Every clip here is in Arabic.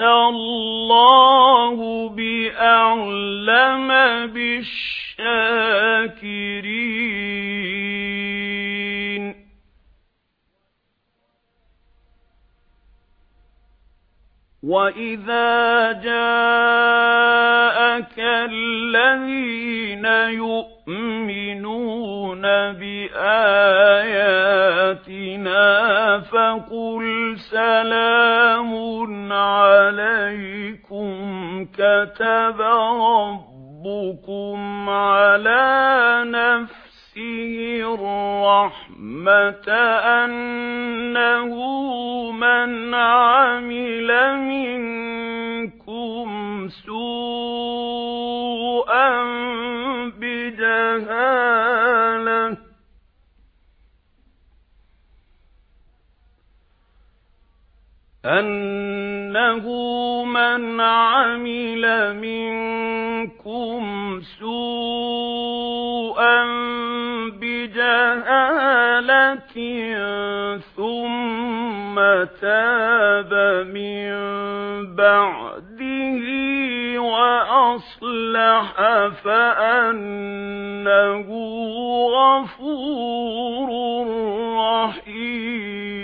اللَّهُ بِأَعْلَمَ بِالشَّاكِرِينَ. وَإِذَا جَاءَكَ الَّذِينَ يُؤْمِنُونَ بِآيَاتِنَا فَقُلْ كَتَبَ رَبُّكُمْ عَلَى نَفْسِهِ الرَّحْمَةَ أَنَّهُ مَنْ عَمِلَ مِنكُمْ سُوءًا بِجَهَالَةٍ أَنَّهُ مَنْ عَمِلَ مِنكُمْ سُوءًا بِجَهَالَةٍ ثُمَّ تَابَ مِن بَعْدِهِ وَأَصْلَحَ فَأَنَّهُ غَفُورٌ رَّحِيمٌ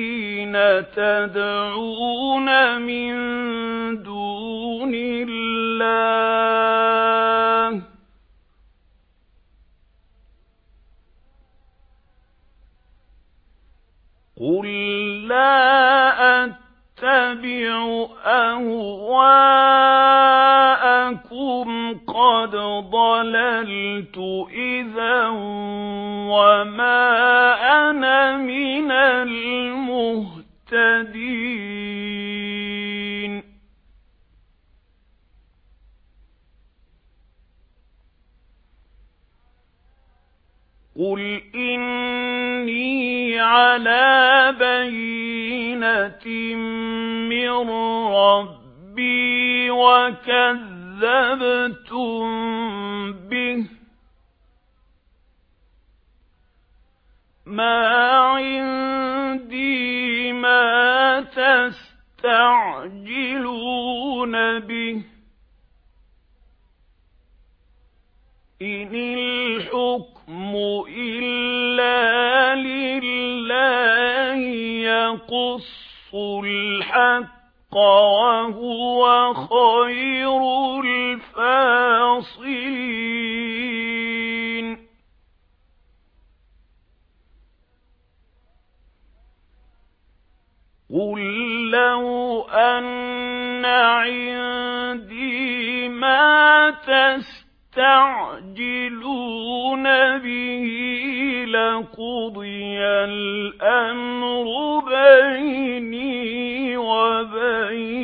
تَدْعُونَ مِن دُونِ اللَّهِ. قُل لَّا أَتَّبِعُ أَهْوَاءَكُمْ. قَدْ ضَلَلْتُ إِذًا وَمَا أَنَا مِنَ الْمُهْتَدِينَ. قُلْ إِنِّي عَلَى بَيِّنَةٍ مِّن رَّبِّي وَكَذَّبْتُم بِهِ. مَا عِندِي مَا تَسْتَعْجِلُونَ بِهِ. إِنِ الْحُكْمُ إِلَّا لِلَّهِ يَقُصُّ الْحَقَّ وَهُوَ خَيْرُ الْفَاصِلِينَ. قُل لَّوْ أَنَّ عِندِي مَا تَسْتَعْجِلُونَ بِهِ لَقُضِيَ الْأَمْرُ بَيْنِي وَبَيْنَكُمْ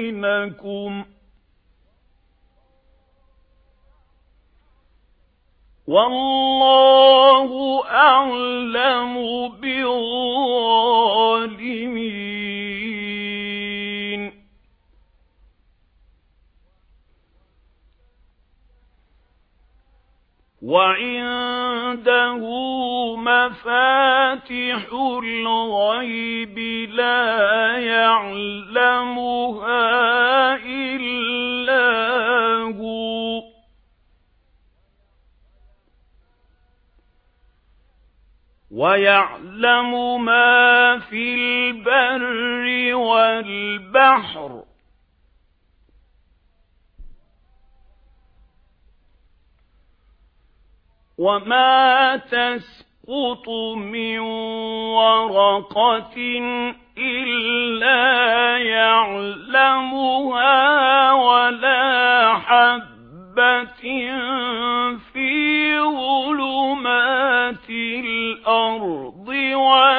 وَاللَّهُ أَعْلَمُ بِالظَّالِمِينَ وَعِندَهُ مَفَاتِحُ الْغَيْبِ لَا يَعْلَمُهَا إِلَّا هُوَ وَيَعْلَمُ مَا فِي الْبَرِّ وَالْبَحْرِ وَمَا تَسْقُطُ مِنْ وَرَقَةٍ إِلَّا يَعْلَمُهَا وَلَا حَبَّةٍ فِي ظُلُمَاتِ الْأَرْضِ وَلَا